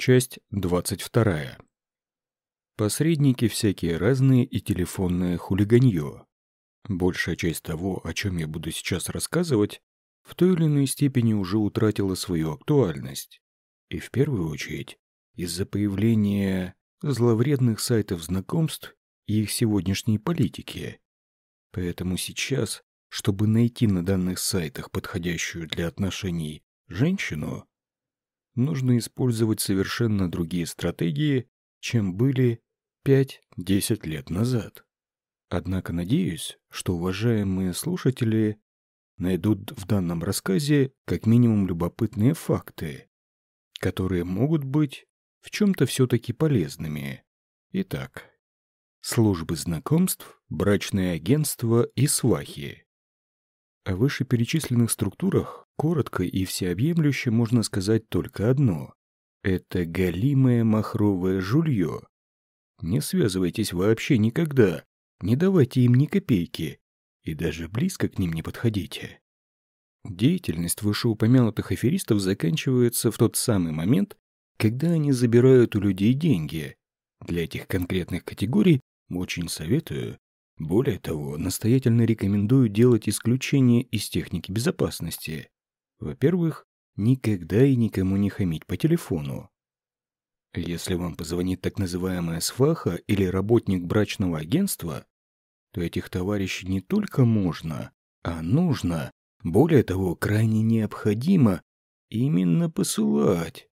Часть 22. Посредники всякие разные и телефонное хулиганье. Большая часть того, о чем я буду сейчас рассказывать, в той или иной степени уже утратила свою актуальность. И в первую очередь из-за появления зловредных сайтов знакомств и их сегодняшней политики. Поэтому сейчас, чтобы найти на данных сайтах подходящую для отношений женщину, нужно использовать совершенно другие стратегии, чем были 5-10 лет назад. Однако надеюсь, что уважаемые слушатели найдут в данном рассказе как минимум любопытные факты, которые могут быть в чем-то все-таки полезными. Итак, службы знакомств, брачное агентство и свахи. О вышеперечисленных структурах коротко и всеобъемлюще можно сказать только одно. Это галимое махровое жулье. Не связывайтесь вообще никогда, не давайте им ни копейки, и даже близко к ним не подходите. Деятельность вышеупомянутых аферистов заканчивается в тот самый момент, когда они забирают у людей деньги. Для этих конкретных категорий очень советую более того, настоятельно рекомендую делать исключение из техники безопасности. Во-первых, никогда и никому не хамить по телефону. Если вам позвонит так называемая сваха или работник брачного агентства, то этих товарищей не только можно, а нужно, более того, крайне необходимо именно посылать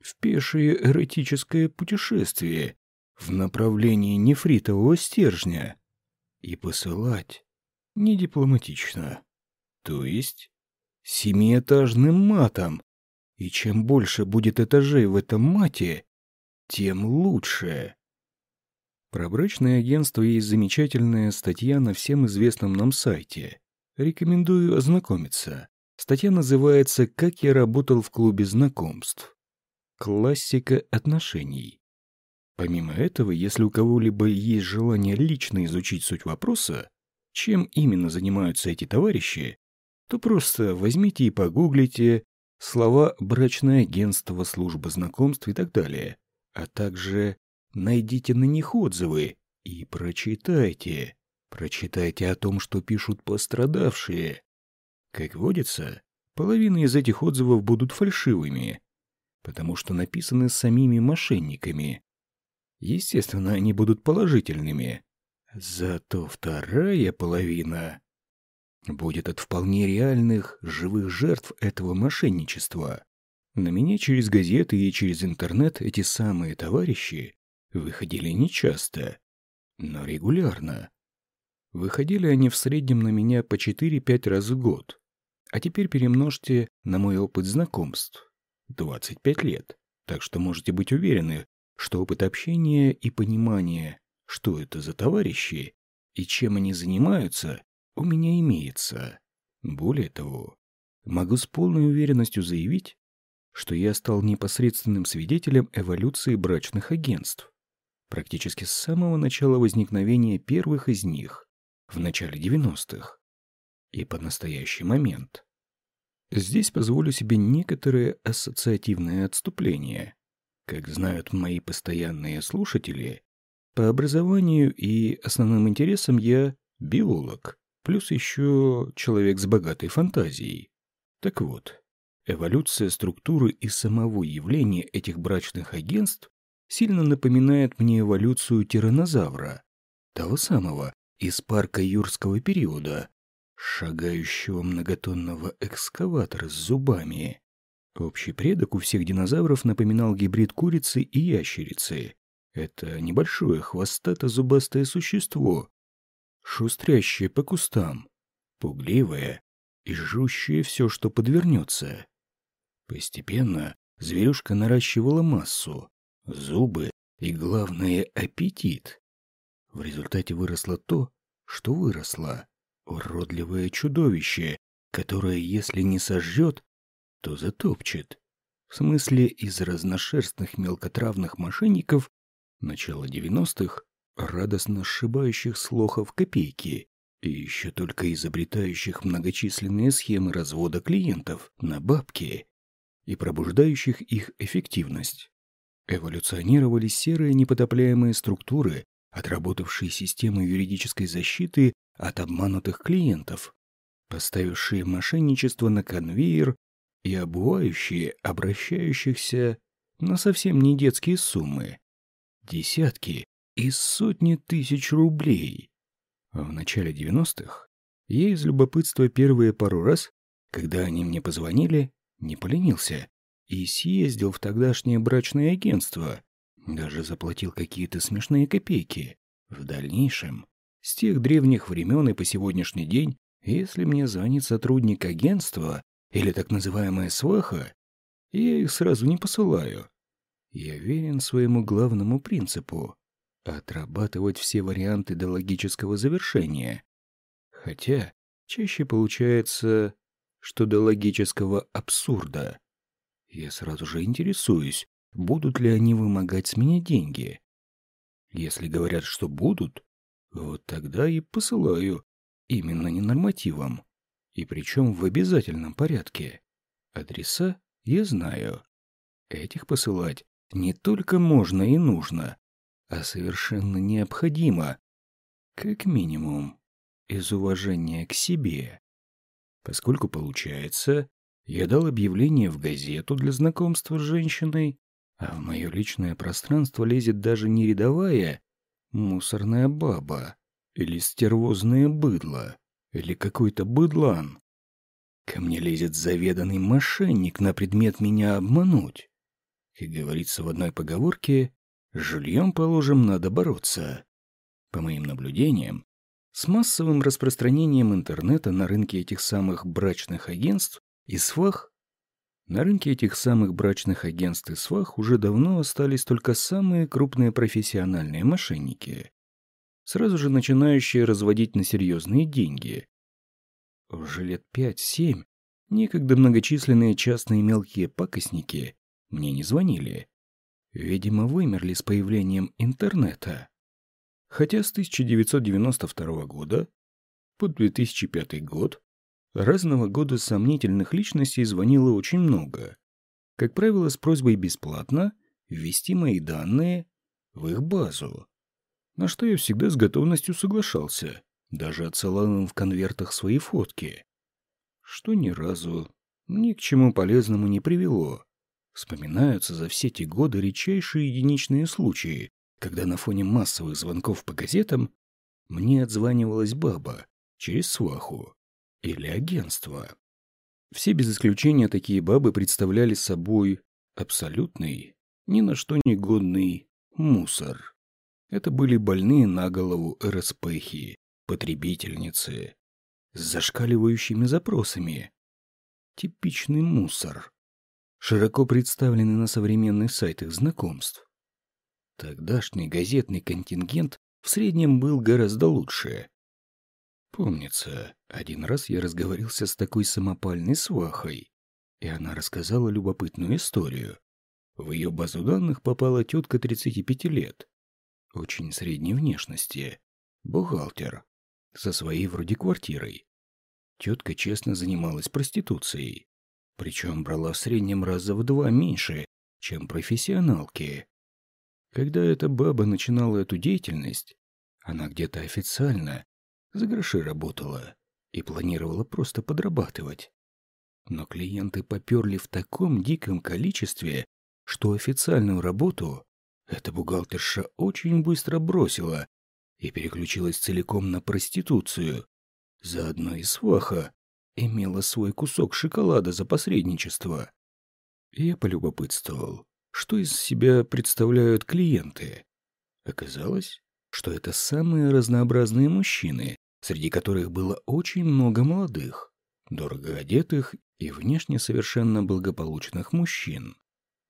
в пешее эротическое путешествие в направлении нефритового стержня и посылать не дипломатично. То есть семиэтажным матом. И чем больше будет этажей в этом мате, тем лучше. Про брачное агентство есть замечательная статья на всем известном нам сайте. Рекомендую ознакомиться. Статья называется «Как я работал в клубе знакомств». Классика отношений. Помимо этого, если у кого-либо есть желание лично изучить суть вопроса, чем именно занимаются эти товарищи, то просто возьмите и погуглите слова «брачное агентство», «служба знакомств» и так далее, а также найдите на них отзывы и прочитайте. Прочитайте о том, что пишут пострадавшие. Как водится, половина из этих отзывов будут фальшивыми, потому что написаны самими мошенниками, Естественно, они будут положительными. Зато вторая половина будет от вполне реальных, живых жертв этого мошенничества. На меня через газеты и через интернет эти самые товарищи выходили нечасто, но регулярно. Выходили они в среднем на меня по 4-5 раз в год. А теперь перемножьте на мой опыт знакомств. 25 лет. Так что можете быть уверены, что опыт общения и понимания, что это за товарищи и чем они занимаются, у меня имеется. Более того, могу с полной уверенностью заявить, что я стал непосредственным свидетелем эволюции брачных агентств, практически с самого начала возникновения первых из них, в начале 90-х, и по настоящий момент. Здесь позволю себе некоторое ассоциативное отступление. Как знают мои постоянные слушатели, по образованию и основным интересам я биолог, плюс еще человек с богатой фантазией. Так вот, эволюция структуры и самого явления этих брачных агентств сильно напоминает мне эволюцию тиранозавра, того самого из парка юрского периода, шагающего многотонного экскаватора с зубами. Общий предок у всех динозавров напоминал гибрид курицы и ящерицы. Это небольшое хвостато-зубастое существо, шустрящее по кустам, пугливое и жрущее все, что подвернется. Постепенно зверюшка наращивала массу, зубы и, главное, аппетит. В результате выросло то, что выросло. Уродливое чудовище, которое, если не сожжет, то затопчет. В смысле, из разношерстных мелкотравных мошенников начала 90-х, радостно сшибающих с лохов копейки и еще только изобретающих многочисленные схемы развода клиентов на бабки и пробуждающих их эффективность. эволюционировали серые непотопляемые структуры, отработавшие системы юридической защиты от обманутых клиентов, поставившие мошенничество на конвейер и обувающие обращающихся на совсем не детские суммы. Десятки и сотни тысяч рублей. В начале 90-х я из любопытства первые пару раз, когда они мне позвонили, не поленился и съездил в тогдашнее брачное агентство, даже заплатил какие-то смешные копейки. В дальнейшем, с тех древних времен и по сегодняшний день, если мне звонит сотрудник агентства или так называемая сваха, я их сразу не посылаю. Я верен своему главному принципу — отрабатывать все варианты до логического завершения. Хотя чаще получается, что до логического абсурда. Я сразу же интересуюсь, будут ли они вымогать с меня деньги. Если говорят, что будут, вот тогда и посылаю именно ненормативом, и причем в обязательном порядке. Адреса я знаю. Этих посылать не только можно и нужно, а совершенно необходимо, как минимум, из уважения к себе. Поскольку получается, я дал объявление в газету для знакомства с женщиной, а в мое личное пространство лезет даже не рядовая мусорная баба или стервозное быдло, или какой-то быдлан. Ко мне лезет заведанный мошенник на предмет меня обмануть. Как говорится в одной поговорке, жильем, положим, надо бороться. По моим наблюдениям, с массовым распространением интернета на рынке этих самых брачных агентств и свах на рынке этих самых брачных агентств и свах уже давно остались только самые крупные профессиональные мошенники, сразу же начинающие разводить на серьезные деньги. Уже лет пять-семь некогда многочисленные частные мелкие пакостники мне не звонили. Видимо, вымерли с появлением интернета. Хотя с 1992 года по 2005 год разного года сомнительных личностей звонило очень много. Как правило, с просьбой бесплатно ввести мои данные в их базу. На что я всегда с готовностью соглашался, даже отсылал им в конвертах свои фотки. Что ни разу ни к чему полезному не привело. Вспоминаются за все те годы редчайшие единичные случаи, когда на фоне массовых звонков по газетам мне отзванивалась баба через сваху или агентство. Все без исключения такие бабы представляли собой абсолютный, ни на что не годный мусор. Это были больные на голову РСПхи, потребительницы, с зашкаливающими запросами. Типичный мусор широко представлены на современных сайтах знакомств. Тогдашний газетный контингент в среднем был гораздо лучше. Помнится, один раз я разговорился с такой самопальной свахой, и она рассказала любопытную историю. В ее базу данных попала тетка 35 лет, очень средней внешности, бухгалтер, со своей вроде квартирой. Тетка честно занималась проституцией. Причем брала в среднем раза в два меньше, чем профессионалки. Когда эта баба начинала эту деятельность, она где-то официально за гроши работала и планировала просто подрабатывать. Но клиенты поперли в таком диком количестве, что официальную работу эта бухгалтерша очень быстро бросила и переключилась целиком на проституцию. Заодно и сваха имела свой кусок шоколада за посредничество. Я полюбопытствовал, что из себя представляют клиенты. Оказалось, что это самые разнообразные мужчины, среди которых было очень много молодых, дорого одетых и внешне совершенно благополучных мужчин.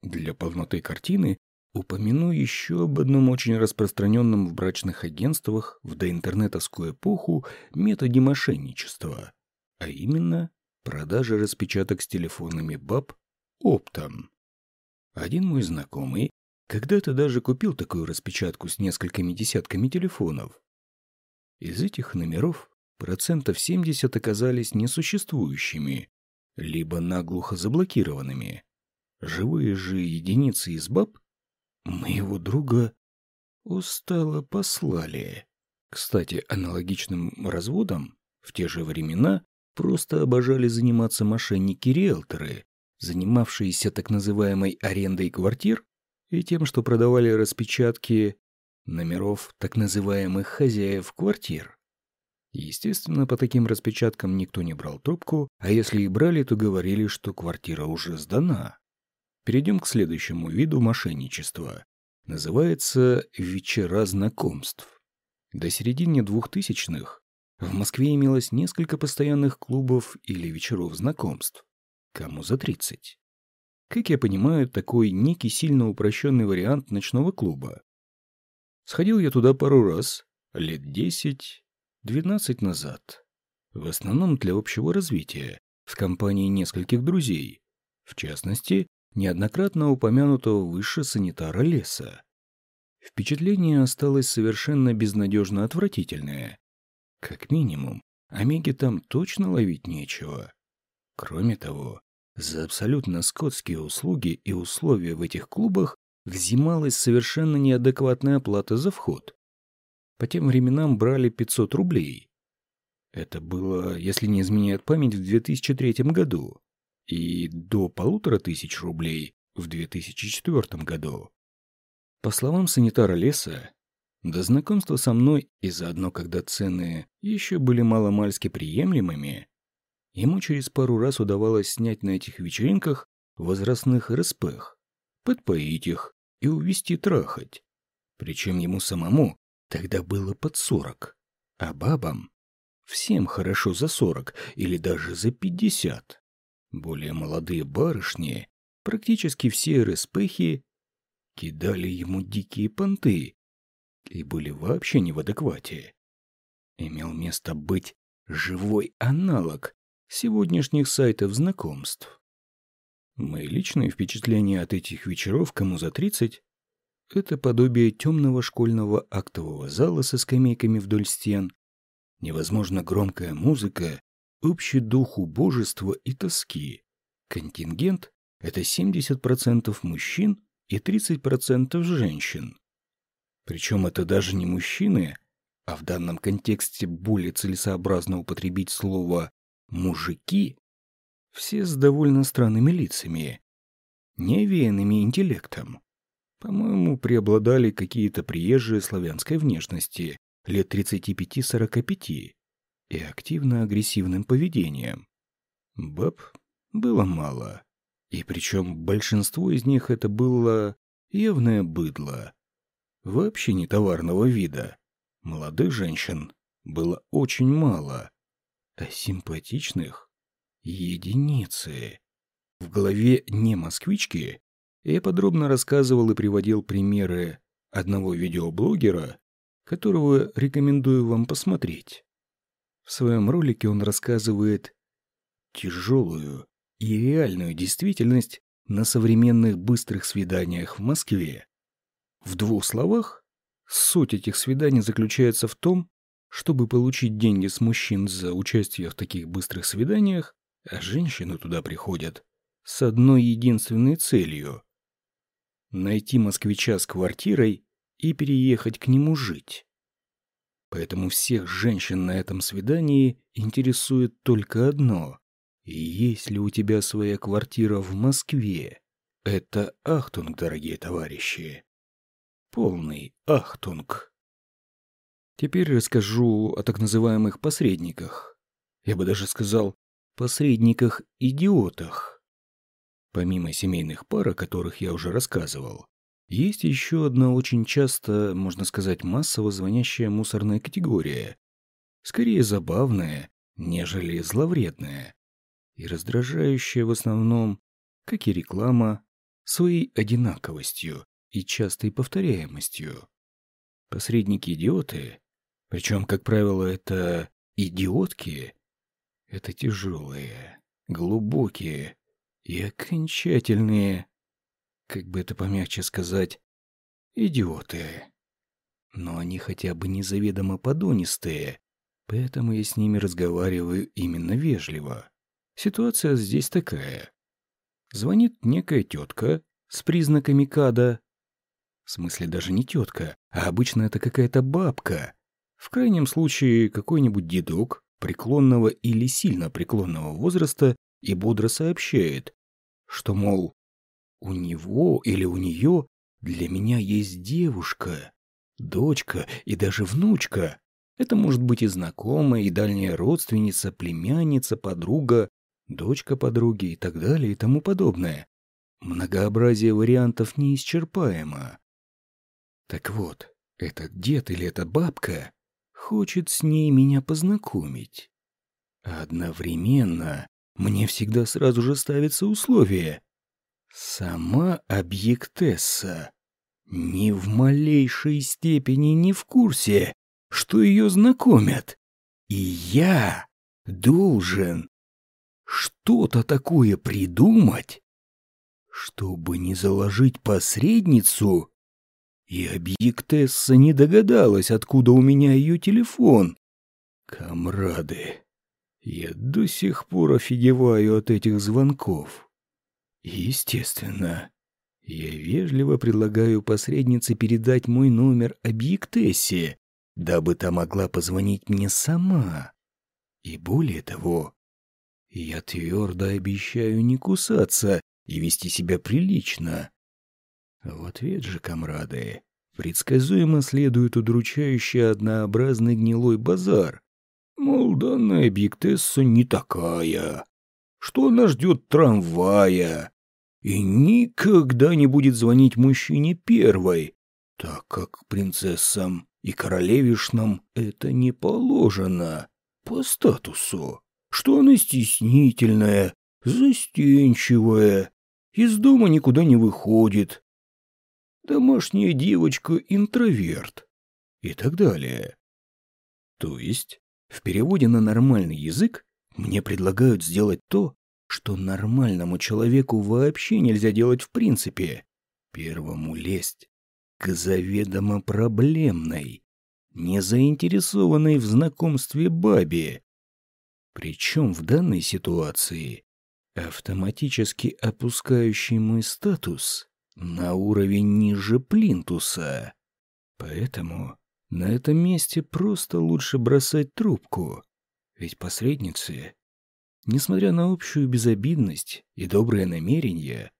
Для полноты картины упомяну еще об одном очень распространенном в брачных агентствах в доинтернетовскую эпоху методе мошенничества а именно продажа распечаток с телефонами баб оптом. Один мой знакомый когда-то даже купил такую распечатку с несколькими десятками телефонов. Из этих номеров процентов 70 оказались несуществующими, либо наглухо заблокированными. Живые же единицы из баб Моего друга устало послали. Кстати, аналогичным разводом в те же времена просто обожали заниматься мошенники-риэлторы, занимавшиеся так называемой арендой квартир и тем, что продавали распечатки номеров так называемых хозяев квартир. Естественно, по таким распечаткам никто не брал трубку, а если и брали, то говорили, что квартира уже сдана. Перейдем к следующему виду мошенничества. Называется «вечера знакомств». До середины двухтысячных в Москве имелось несколько постоянных клубов или вечеров знакомств. Кому за 30. Как я понимаю, такой некий сильно упрощенный вариант ночного клуба. Сходил я туда пару раз, лет 10-12 назад. В основном для общего развития, в компании нескольких друзей. В частности, неоднократно упомянутого выше санитара леса. Впечатление осталось совершенно безнадежно отвратительное. Как минимум, Омеге там точно ловить нечего. Кроме того, за абсолютно скотские услуги и условия в этих клубах взималась совершенно неадекватная оплата за вход. По тем временам брали 500 рублей. Это было, если не изменяет память, в 2003 году. И до полутора тысяч рублей в 2004 году. По словам санитара леса, до знакомства со мной и заодно, когда цены еще были маломальски приемлемыми, Ему через пару раз удавалось снять на этих вечеринках возрастных РСПх, подпоить их и увести трахать. Причем ему самому тогда было под сорок, а бабам всем хорошо за сорок или даже за пятьдесят. Более молодые барышни, практически все РСПхи, кидали ему дикие понты и были вообще не в адеквате. Имел место быть живой аналог сегодняшних сайтов знакомств. Мои личные впечатления от этих вечеров кому за 30 – это подобие темного школьного актового зала со скамейками вдоль стен, невозможно громкая музыка, общий дух убожества и тоски. Контингент – это 70% мужчин и 30% женщин. Причем это даже не мужчины, а в данном контексте более целесообразно употребить слово мужики, все с довольно странными лицами, невеянными интеллектом. По-моему, преобладали какие-то приезжие славянской внешности, лет 35-45, и активно-агрессивным поведением. Баб было мало, и причем большинство из них это было явное быдло. Вообще не товарного вида. Молодых женщин было очень мало, а симпатичных — единицы. В голове не москвички я подробно рассказывал и приводил примеры одного видеоблогера, которого рекомендую вам посмотреть. В своем ролике он рассказывает тяжелую и реальную действительность на современных быстрых свиданиях в Москве. В двух словах, суть этих свиданий заключается в том, чтобы получить деньги с мужчин за участие в таких быстрых свиданиях, а женщины туда приходят с одной единственной целью – найти москвича с квартирой и переехать к нему жить. Поэтому всех женщин на этом свидании интересует только одно – есть ли у тебя своя квартира в Москве? Это ахтунг, дорогие товарищи. Полный ахтунг. Теперь расскажу о так называемых посредниках. Я бы даже сказал, посредниках-идиотах. Помимо семейных пар, о которых я уже рассказывал, есть еще одна очень часто, можно сказать, массово звонящая мусорная категория. Скорее забавная, нежели зловредная. И раздражающая в основном, как и реклама, своей одинаковостью и частой повторяемостью. Посредники-идиоты причем, как правило, это идиотки. Это тяжелые, глубокие и окончательные, как бы это помягче сказать, идиоты. Но они хотя бы незаведомо подонистые, поэтому я с ними разговариваю именно вежливо. Ситуация здесь такая. Звонит некая тетка с признаками када. В смысле, даже не тетка, а обычно это какая-то бабка. В крайнем случае, какой-нибудь дедок преклонного или сильно преклонного возраста и бодро сообщает, что, мол, у него или у нее для меня есть девушка, дочка и даже внучка. Это может быть и знакомая, и дальняя родственница, племянница, подруга, дочка подруги и так далее и тому подобное. Многообразие вариантов неисчерпаемо. Так вот, этот дед или эта бабка хочет с ней меня познакомить. Одновременно мне всегда сразу же ставится условие. Сама объектесса ни в малейшей степени не в курсе, что ее знакомят. И я должен что-то такое придумать, чтобы не заложить посредницу, и объектесса не догадалась, откуда у меня ее телефон. Камрады, я до сих пор офигеваю от этих звонков. Естественно, я вежливо предлагаю посреднице передать мой номер объектессе, дабы та могла позвонить мне сама. И более того, я твердо обещаю не кусаться и вести себя прилично. В ответ же, комрады, предсказуемо следует удручающий однообразный гнилой базар. Мол, данная объектесса не такая, что она ждет трамвая и никогда не будет звонить мужчине первой, так как принцессам и королевишнам это не положено по статусу, что она стеснительная, застенчивая, из дома никуда не выходит, домашняя девочка-интроверт и так далее. То есть, в переводе на нормальный язык мне предлагают сделать то, что нормальному человеку вообще нельзя делать в принципе. Первому лезть к заведомо проблемной, не заинтересованной в знакомстве бабе. Причем в данной ситуации автоматически опускающий мой статус на уровень ниже плинтуса. Поэтому на этом месте просто лучше бросать трубку, ведь посредницы несмотря на общую безобидность и добрые намерения,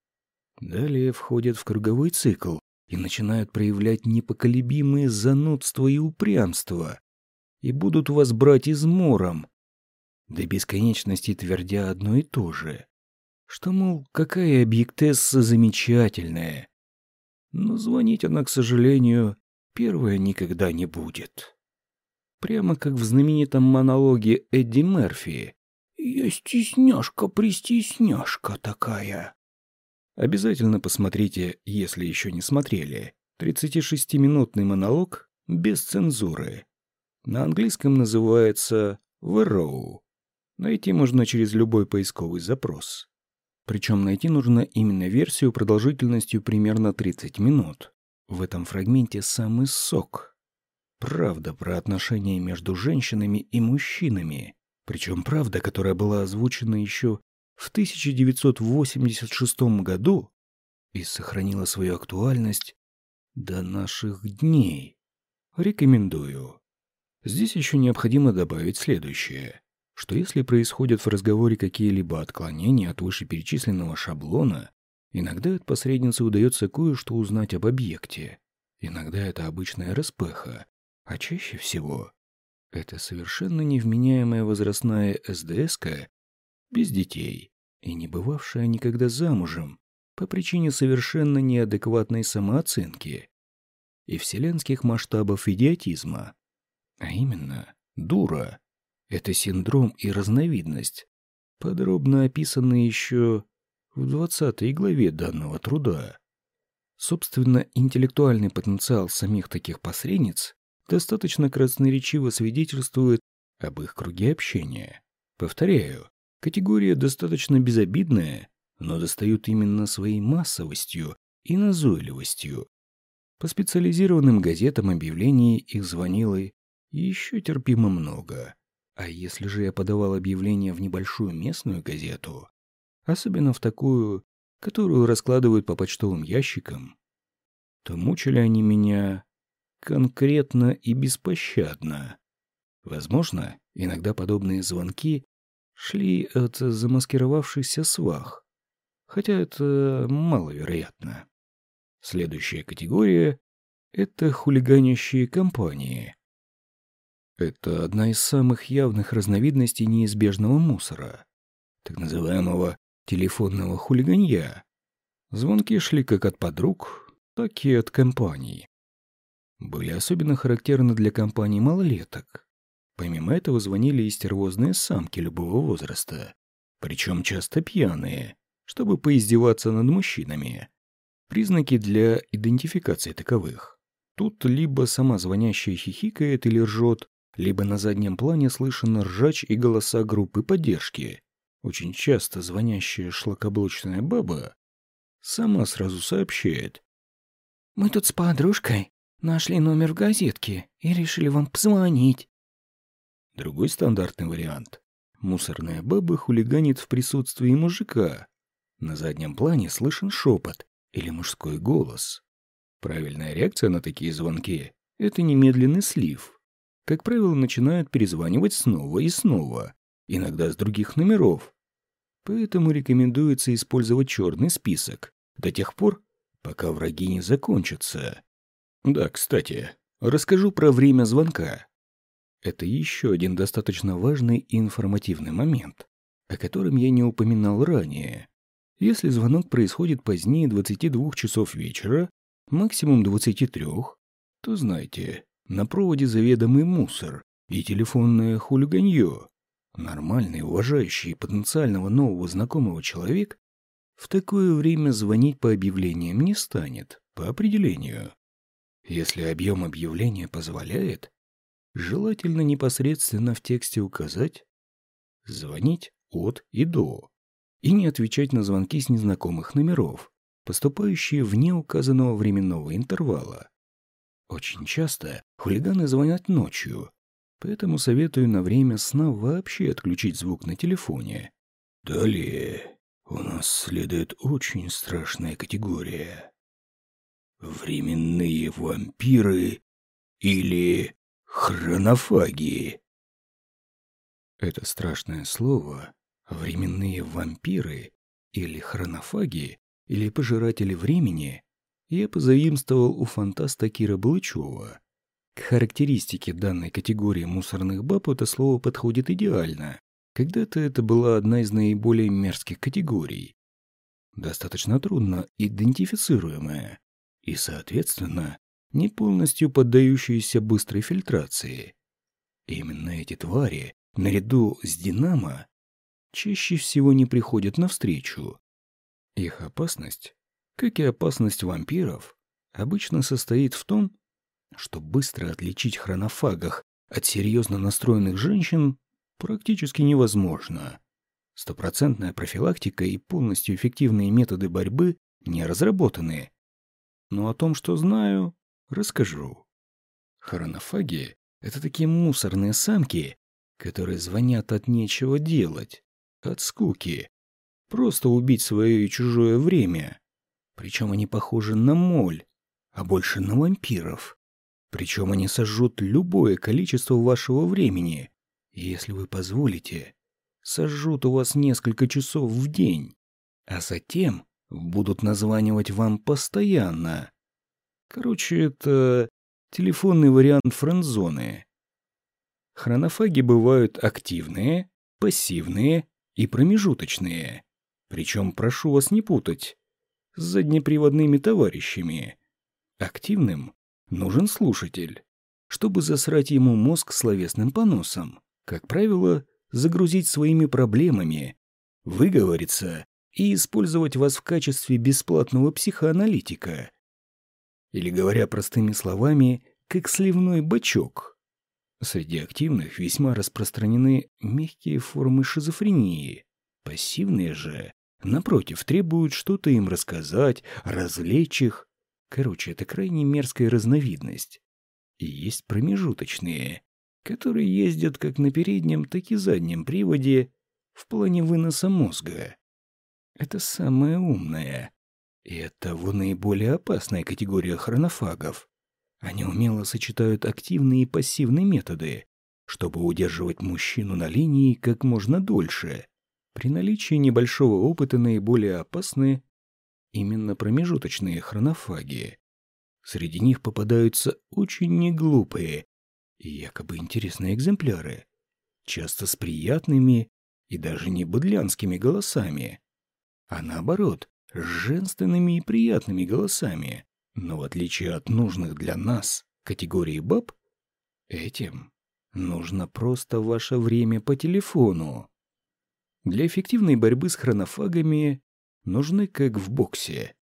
далее входят в круговой цикл и начинают проявлять непоколебимые занудство и упрямство, и будут вас брать измором, до бесконечности твердя одно и то же, что, мол, какая объектесса замечательная. Но звонить она, к сожалению, первая никогда не будет. Прямо как в знаменитом монологе Эдди Мерфи, я стесняшка-пристесняшка такая. Обязательно посмотрите, если еще не смотрели. 36-минутный монолог без цензуры. На английском называется «The Найти можно через любой поисковый запрос. Причем найти нужно именно версию продолжительностью примерно 30 минут. В этом фрагменте самый сок. Правда про отношения между женщинами и мужчинами. Причем правда, которая была озвучена еще в 1986 году и сохранила свою актуальность до наших дней. Рекомендую. Здесь еще необходимо добавить следующее, что если происходят в разговоре какие-либо отклонения от вышеперечисленного шаблона, иногда от посредницы удается кое-что узнать об объекте. Иногда это обычная распеха, а чаще всего это совершенно невменяемая возрастная СДСка без детей и не бывавшая никогда замужем по причине совершенно неадекватной самооценки и вселенских масштабов идиотизма. А именно, дура. Это синдром и разновидность, подробно описанные еще в 20 главе данного труда. Собственно, интеллектуальный потенциал самих таких посредниц достаточно красноречиво свидетельствует об их круге общения. Повторяю, категория достаточно безобидная, но достают именно своей массовостью и назойливостью. По специализированным газетам объявлений их звонило еще терпимо много. А если же я подавал объявление в небольшую местную газету, особенно в такую, которую раскладывают по почтовым ящикам, то мучили они меня конкретно и беспощадно. Возможно, иногда подобные звонки шли от замаскировавшихся свах, хотя это маловероятно. Следующая категория — это хулиганящие компании. Это одна из самых явных разновидностей неизбежного мусора, так называемого телефонного хулиганья. Звонки шли как от подруг, так и от компаний. Были особенно характерны для компаний малолеток. Помимо этого звонили и стервозные самки любого возраста, причем часто пьяные, чтобы поиздеваться над мужчинами. Признаки для идентификации таковых. Тут либо сама звонящая хихикает или ржет, либо на заднем плане слышен ржач и голоса группы поддержки. Очень часто звонящая шлакоблочная баба сама сразу сообщает. «Мы тут с подружкой нашли номер в газетке и решили вам позвонить». Другой стандартный вариант. Мусорная баба хулиганит в присутствии мужика. На заднем плане слышен шепот или мужской голос. Правильная реакция на такие звонки — это немедленный слив. Как правило, начинают перезванивать снова и снова, иногда с других номеров. Поэтому рекомендуется использовать черный список до тех пор, пока враги не закончатся. Да, кстати, расскажу про время звонка. Это еще один достаточно важный информативный момент, о котором я не упоминал ранее. Если звонок происходит позднее 22 часов вечера, максимум 23, то знайте, на проводе заведомый мусор и телефонное хулиганье. Нормальный, уважающий потенциального нового знакомого человек в такое время звонить по объявлениям не станет, по определению. Если объем объявления позволяет, желательно непосредственно в тексте указать «звонить от и до» и не отвечать на звонки с незнакомых номеров, поступающие вне указанного временного интервала. Очень часто хулиганы звонят ночью, поэтому советую на время сна вообще отключить звук на телефоне. Далее у нас следует очень страшная категория. Временные вампиры или Хронофаги. Это страшное слово «временные вампиры» или «хронофаги» или «пожиратели времени» я позаимствовал у фантаста Кира Балычева. К характеристике данной категории мусорных баб это слово подходит идеально. Когда-то это была одна из наиболее мерзких категорий. Достаточно трудно идентифицируемая и, соответственно, не полностью поддающиеся быстрой фильтрации. Именно эти твари, наряду с «Динамо», чаще всего не приходят навстречу. Их опасность, как и опасность вампиров, обычно состоит в том, что быстро отличить хронофагах от серьезно настроенных женщин практически невозможно. Стопроцентная профилактика и полностью эффективные методы борьбы не разработаны. Но о том, что знаю, Расскажу. Хронофаги — это такие мусорные самки, которые звонят от нечего делать, от скуки. Просто убить свое и чужое время. Причем они похожи на моль, а больше на вампиров. Причем они сожжут любое количество вашего времени. если вы позволите, сожжут у вас несколько часов в день, а затем будут названивать вам постоянно. Короче, это телефонный вариант френдзоны. Хронофаги бывают активные, пассивные и промежуточные. Причем прошу вас не путать с заднеприводными товарищами. Активным нужен слушатель, чтобы засрать ему мозг словесным поносом. Как правило, загрузить своими проблемами, выговориться и использовать вас в качестве бесплатного психоаналитика. Или, говоря простыми словами, как сливной бачок. Среди активных весьма распространены мягкие формы шизофрении. Пассивные же, напротив, требуют что-то им рассказать, развлечь их. Короче, это крайне мерзкая разновидность. И есть промежуточные, которые ездят как на переднем, так и заднем приводе в плане выноса мозга. Это самое умное, И это в наиболее опасная категория хронофагов. Они умело сочетают активные и пассивные методы, чтобы удерживать мужчину на линии как можно дольше. При наличии небольшого опыта наиболее опасны именно промежуточные хронофаги. Среди них попадаются очень неглупые и якобы интересные экземпляры, часто с приятными и даже не бодлянскими голосами, а наоборот, с женственными и приятными голосами. Но в отличие от нужных для нас категории баб, этим нужно просто ваше время по телефону. Для эффективной борьбы с хронофагами нужны, как в боксе,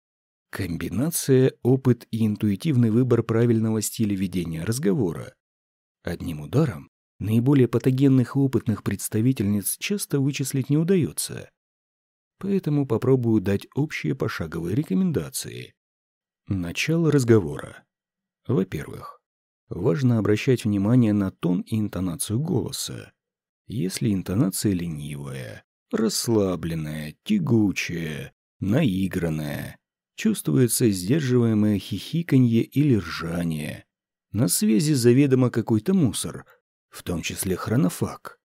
комбинация, опыт и интуитивный выбор правильного стиля ведения разговора. Одним ударом наиболее патогенных и опытных представительниц часто вычислить не удается. Поэтому попробую дать общие пошаговые рекомендации. Начало разговора. Во-первых, важно обращать внимание на тон и интонацию голоса. Если интонация ленивая, расслабленная, тягучая, наигранная, чувствуется сдерживаемое хихиканье или ржание. На связи заведомо какой-то мусор, в том числе хронофаг.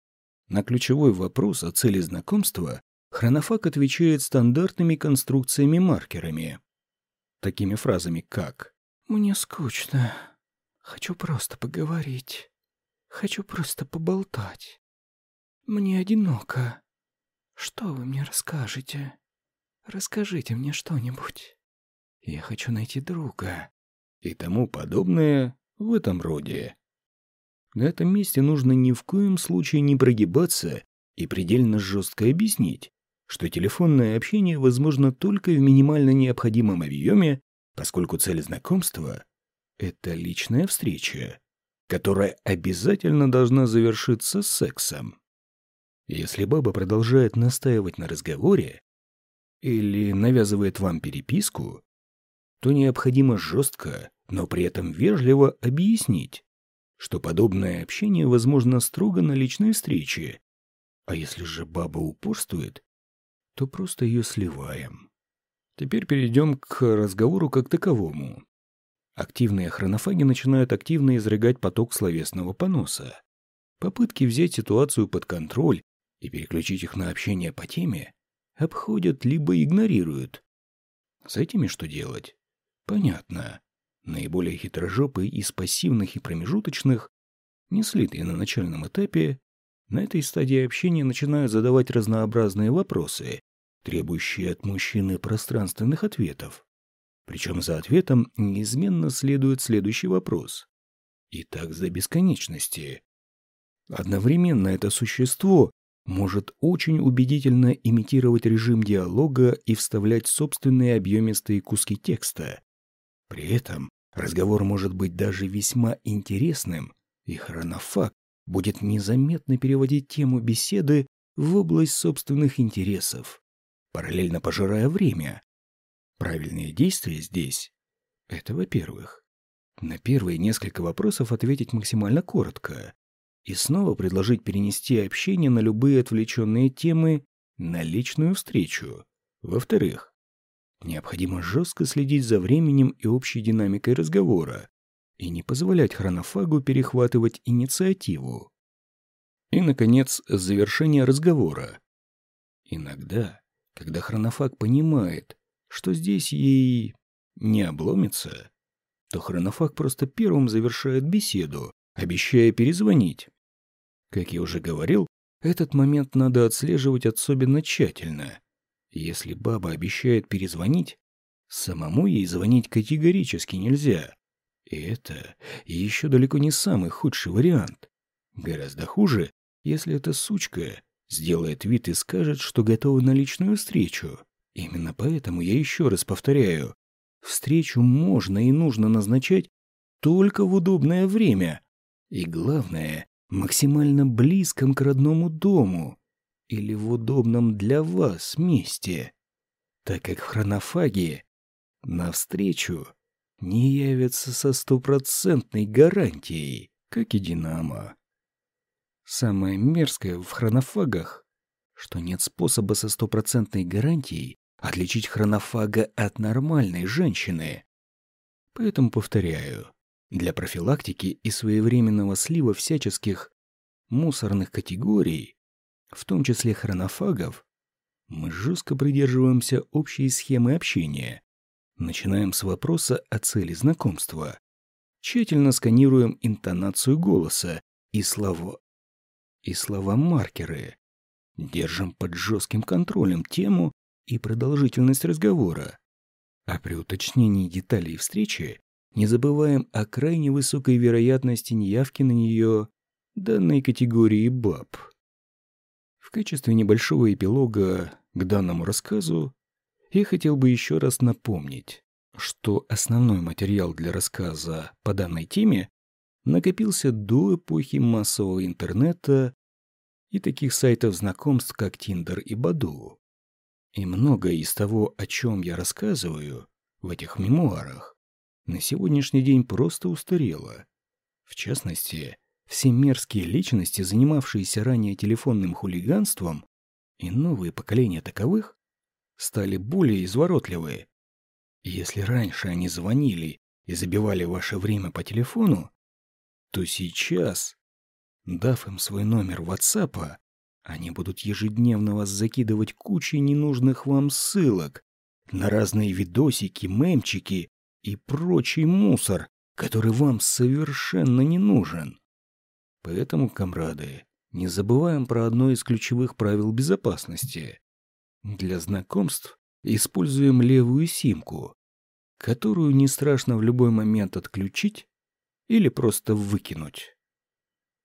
На ключевой вопрос о цели знакомства хронофаг отвечает стандартными конструкциями-маркерами такими фразами, как «Мне скучно. Хочу просто поговорить. Хочу просто поболтать. Мне одиноко. Что вы мне расскажете? Расскажите мне что-нибудь. Я хочу найти друга». И тому подобное в этом роде. На этом месте нужно ни в коем случае не прогибаться и предельно жестко объяснить, что телефонное общение возможно только в минимально необходимом объеме, поскольку цель знакомства — это личная встреча, которая обязательно должна завершиться сексом. Если баба продолжает настаивать на разговоре или навязывает вам переписку, то необходимо жестко, но при этом вежливо объяснить, что подобное общение возможно строго на личной встрече, а если же баба упорствует, то просто ее сливаем. Теперь перейдем к разговору как таковому. Активные хронофаги начинают активно изрыгать поток словесного поноса. Попытки взять ситуацию под контроль и переключить их на общение по теме обходят либо игнорируют. С этими что делать? Понятно. Наиболее хитрожопые из пассивных и промежуточных, не слитые на начальном этапе, на этой стадии общения начинают задавать разнообразные вопросы, требующие от мужчины пространственных ответов. Причем за ответом неизменно следует следующий вопрос. И так за бесконечности. Одновременно это существо может очень убедительно имитировать режим диалога и вставлять собственные объемистые куски текста. При этом разговор может быть даже весьма интересным, и хронофак будет незаметно переводить тему беседы в область собственных интересов, параллельно пожирая время. Правильные действия здесь — это, во-первых, на первые несколько вопросов ответить максимально коротко и снова предложить перенести общение на любые отвлеченные темы на личную встречу. Во-вторых, необходимо жестко следить за временем и общей динамикой разговора, и не позволять хронофагу перехватывать инициативу. И, наконец, завершение разговора. Иногда, когда хронофаг понимает, что здесь ей не обломится, то хронофаг просто первым завершает беседу, обещая перезвонить. Как я уже говорил, этот момент надо отслеживать особенно тщательно. Если баба обещает перезвонить, самому ей звонить категорически нельзя. И это еще далеко не самый худший вариант. Гораздо хуже, если эта сучка сделает вид и скажет, что готова на личную встречу. Именно поэтому я еще раз повторяю. Встречу можно и нужно назначать только в удобное время. И главное, максимально близком к родному дому или в удобном для вас месте. Так как в хронофаге навстречу не явится со стопроцентной гарантией, как и Динамо. Самое мерзкое в хронофагах, что нет способа со стопроцентной гарантией отличить хронофага от нормальной женщины. Поэтому повторяю, для профилактики и своевременного слива всяческих мусорных категорий, в том числе хронофагов, мы жестко придерживаемся общей схемы общения. Начинаем с вопроса о цели знакомства. Тщательно сканируем интонацию голоса и слова, и слова-маркеры. Держим под жестким контролем тему и продолжительность разговора. А при уточнении деталей встречи не забываем о крайне высокой вероятности неявки на нее данной категории баб. В качестве небольшого эпилога к данному рассказу я хотел бы еще раз напомнить, что основной материал для рассказа по данной теме накопился до эпохи массового интернета и таких сайтов знакомств, как Тиндер и Баду. И многое из того, о чем я рассказываю в этих мемуарах, на сегодняшний день просто устарело. В частности, все мерзкие личности, занимавшиеся ранее телефонным хулиганством, и новые поколения таковых, стали более изворотливые. Если раньше они звонили и забивали ваше время по телефону, то сейчас, дав им свой номер WhatsApp, они будут ежедневно вас закидывать кучей ненужных вам ссылок на разные видосики, мемчики и прочий мусор, который вам совершенно не нужен. Поэтому, комрады, не забываем про одно из ключевых правил безопасности. Для знакомств используем левую симку, которую не страшно в любой момент отключить или просто выкинуть.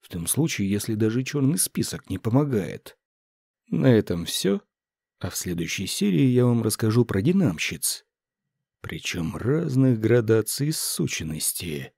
В том случае, если даже черный список не помогает. На этом все. А в следующей серии я вам расскажу про динамщиц. Причем разных градаций сученности.